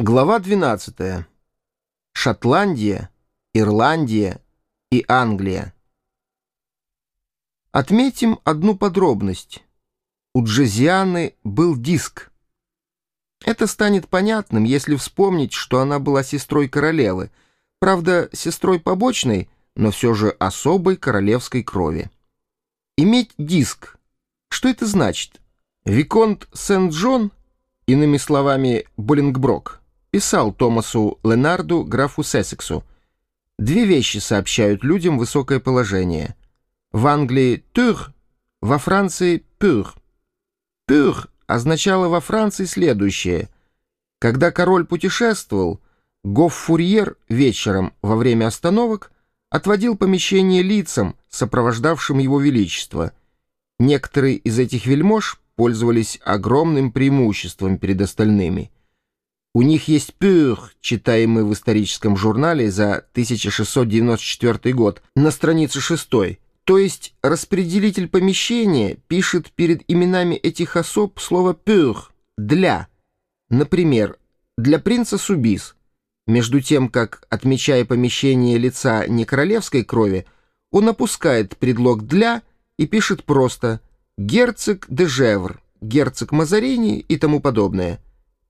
Глава 12. Шотландия, Ирландия и Англия. Отметим одну подробность. У Джезианы был диск. Это станет понятным, если вспомнить, что она была сестрой королевы, правда, сестрой побочной, но все же особой королевской крови. Иметь диск. Что это значит? Виконт Сент-Джон, иными словами, Боллингброк, писал Томасу Ленарду, графу Сессексу. Две вещи сообщают людям высокое положение. В Англии «тюр», во Франции «пюр». «Пюр» означало во Франции следующее. Когда король путешествовал, Гоффурьер вечером во время остановок отводил помещение лицам, сопровождавшим его величество. Некоторые из этих вельмож пользовались огромным преимуществом перед остальными — у них есть пюр, читаемый в историческом журнале за 1694 год, на странице 6. То есть распределитель помещения пишет перед именами этих особ слово «пюр» — «для». Например, для принца Субис. Между тем, как, отмечая помещение лица не королевской крови, он опускает предлог «для» и пишет просто «герцог де Жевр», «герцог Мазарини» и тому подобное.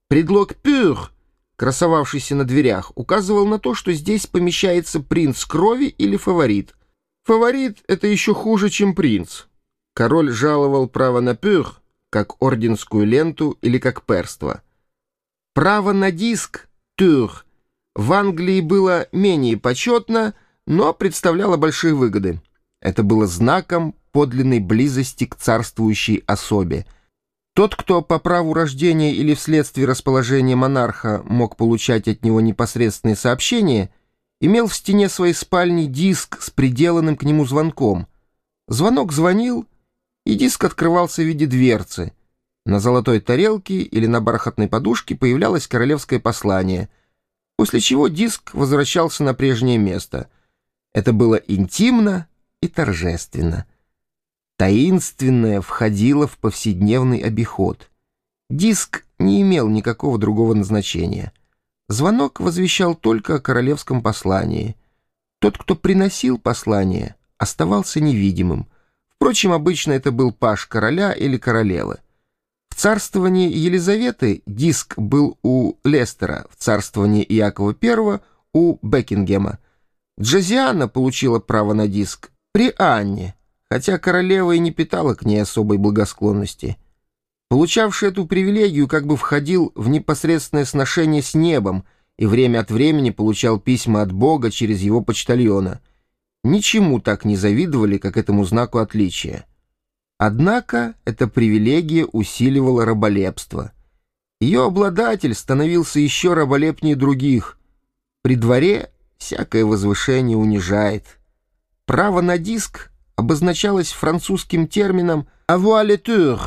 Предлог «пюр», красовавшийся на дверях, указывал на то, что здесь помещается принц крови или фаворит. Фаворит — это еще хуже, чем принц. Король жаловал право на «пюр», как орденскую ленту или как перство. Право на диск «тюр» в Англии было менее почетно, но представляло большие выгоды. Это было знаком подлинной близости к царствующей особе — тот, кто по праву рождения или вследствие расположения монарха мог получать от него непосредственные сообщения, имел в стене своей спальни диск с приделанным к нему звонком. Звонок звонил, и диск открывался в виде дверцы. На золотой тарелке или на бархатной подушке появлялось королевское послание, после чего диск возвращался на прежнее место. Это было интимно и торжественно — таинственное входило в повседневный обиход. Диск не имел никакого другого назначения. Звонок возвещал только о королевском послании. Тот, кто приносил послание, оставался невидимым. Впрочем, обычно это был паш короля или королевы. В царствовании Елизаветы диск был у Лестера, в царствовании Иакова I — у Бекингема. Джозиана получила право на диск при Анне — хотя королева и не питала к ней особой благосклонности. Получавший эту привилегию как бы входил в непосредственное сношение с небом и время от времени получал письма от Бога через его почтальона. Ничему так не завидовали, как этому знаку отличия. Однако эта привилегия усиливала раболепство. Ее обладатель становился еще раболепнее других. При дворе всякое возвышение унижает. Право на диск — обозначалось французским термином «avoir tour».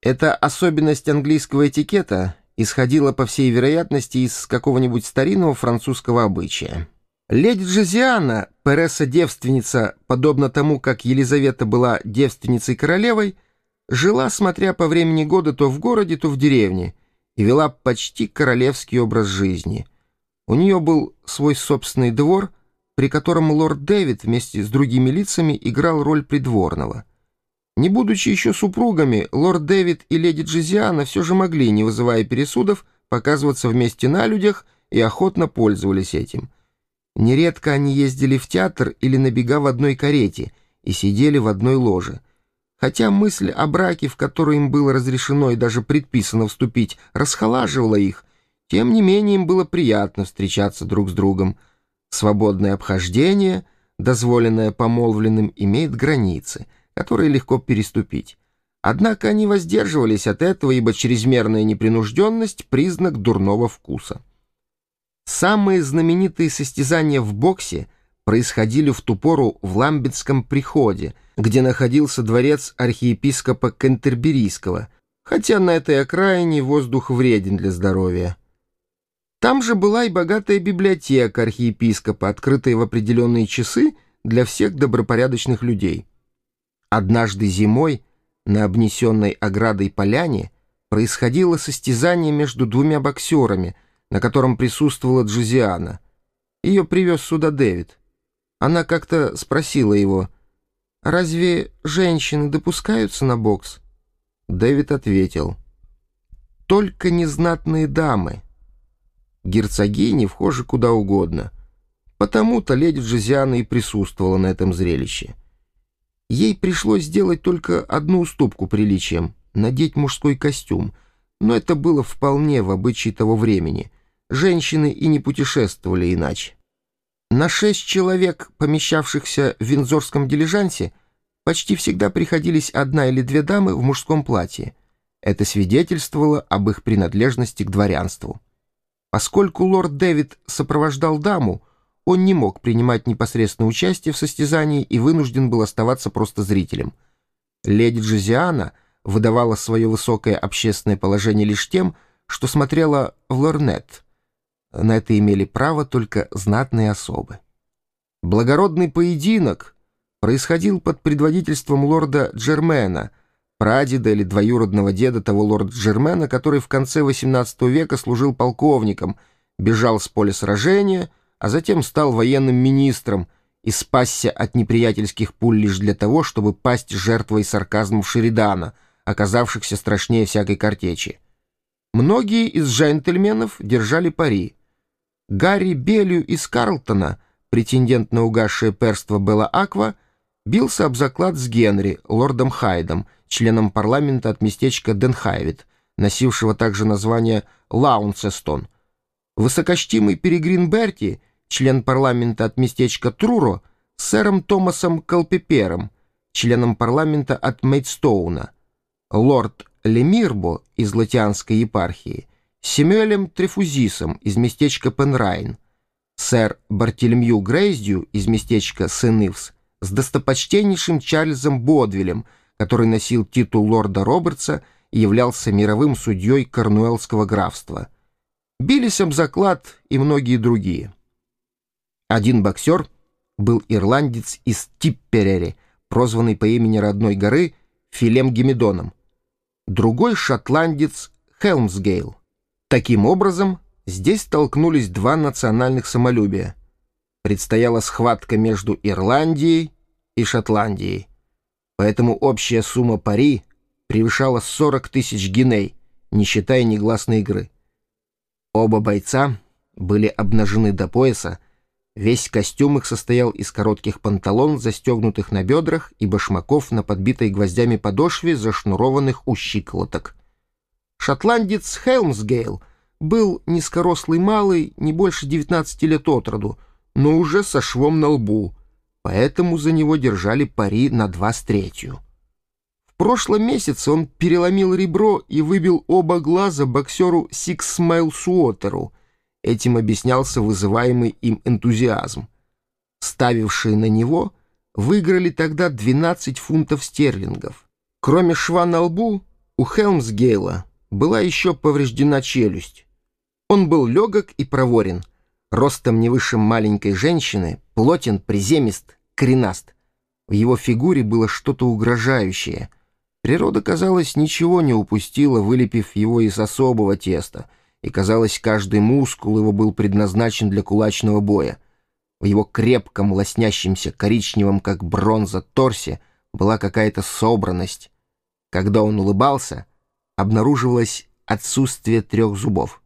Эта особенность английского этикета исходила, по всей вероятности, из какого-нибудь старинного французского обычая. Леди Джозиана, Пересса-девственница, подобно тому, как Елизавета была девственницей-королевой, жила, смотря по времени года, то в городе, то в деревне, и вела почти королевский образ жизни. У нее был свой собственный двор — при котором лорд Дэвид вместе с другими лицами играл роль придворного. Не будучи еще супругами, лорд Дэвид и леди Джизиана все же могли, не вызывая пересудов, показываться вместе на людях и охотно пользовались этим. Нередко они ездили в театр или на бега в одной карете и сидели в одной ложе. Хотя мысль о браке, в который им было разрешено и даже предписано вступить, расхолаживала их, тем не менее им было приятно встречаться друг с другом — Свободное обхождение, дозволенное помолвленным, имеет границы, которые легко переступить. Однако они воздерживались от этого, ибо чрезмерная непринужденность — признак дурного вкуса. Самые знаменитые состязания в боксе происходили в ту пору в Ламбетском приходе, где находился дворец архиепископа Кентерберийского, хотя на этой окраине воздух вреден для здоровья. Там же была и богатая библиотека архиепископа, открытая в определенные часы для всех добропорядочных людей. Однажды зимой на обнесенной оградой поляне происходило состязание между двумя боксерами, на котором присутствовала Джузиана. Ее привез сюда Дэвид. Она как-то спросила его, «Разве женщины допускаются на бокс?» Дэвид ответил, «Только незнатные дамы. Герцогини вхожи куда угодно. Потому-то леди Джозиана и присутствовала на этом зрелище. Ей пришлось сделать только одну уступку приличиям — надеть мужской костюм, но это было вполне в обычае того времени. Женщины и не путешествовали иначе. На шесть человек, помещавшихся в винзорском дилижансе, почти всегда приходились одна или две дамы в мужском платье. Это свидетельствовало об их принадлежности к дворянству. Поскольку лорд Дэвид сопровождал даму, он не мог принимать непосредственное участие в состязании и вынужден был оставаться просто зрителем. Леди Джозиана выдавала свое высокое общественное положение лишь тем, что смотрела в лорнет — на это имели право только знатные особы. Благородный поединок происходил под предводительством лорда Джермена, прадеда или двоюродного деда того лорда Джермена, который в конце XVIII века служил полковником, бежал с поля сражения, а затем стал военным министром и спасся от неприятельских пуль лишь для того, чтобы пасть жертвой сарказмов Шеридана, оказавшихся страшнее всякой картечи. Многие из джентльменов держали пари. Гарри Белю из Карлтона, претендент на угасшее перство Белла Аква, бился об заклад с Генри, лордом Хайдом, членом парламента от местечка Денхайвит, носившего также название Лаунцестон. Высокочтимый Перегрин Берти, член парламента от местечка Труро, с сэром Томасом Калпепером, членом парламента от Мейдстоуна, лорд Лемирбо из Латианской епархии, Семюэлем Трефузисом из местечка Пенрайн, сэр Бартельмью Грейздью из местечка Сенывс с достопочтеннейшим Чарльзом Бодвилем, который носил титул лорда Робертса и являлся мировым судьей Корнуэллского графства. Бились об заклад и многие другие. Один боксер был ирландец из Типперери, прозванный по имени родной горы Филем Гемедоном. Другой — шотландец Хелмсгейл. Таким образом, здесь столкнулись два национальных самолюбия. Предстояла схватка между Ирландией и Шотландией. Поэтому общая сумма пари превышала 40 тысяч гиней, не считая негласной игры. Оба бойца были обнажены до пояса, весь костюм их состоял из коротких панталон, застегнутых на бедрах, и башмаков на подбитой гвоздями подошве, зашнурованных у щиколоток. Шотландец Хелмсгейл был низкорослый малый, не больше 19 лет от роду, но уже со швом на лбу, поэтому за него держали пари на два с третью. В прошлом месяце он переломил ребро и выбил оба глаза боксеру Сикс Смайл Суотеру. Этим объяснялся вызываемый им энтузиазм. Ставившие на него выиграли тогда 12 фунтов стерлингов. Кроме шва на лбу, у Хелмсгейла была еще повреждена челюсть. Он был легок и проворен, ростом не выше маленькой женщины, плотен, приземист, коренаст. В его фигуре было что-то угрожающее. Природа, казалось, ничего не упустила, вылепив его из особого теста, и, казалось, каждый мускул его был предназначен для кулачного боя. В его крепком, лоснящемся, коричневом, как бронза, торсе была какая-то собранность. Когда он улыбался — обнаруживалось отсутствие трех зубов.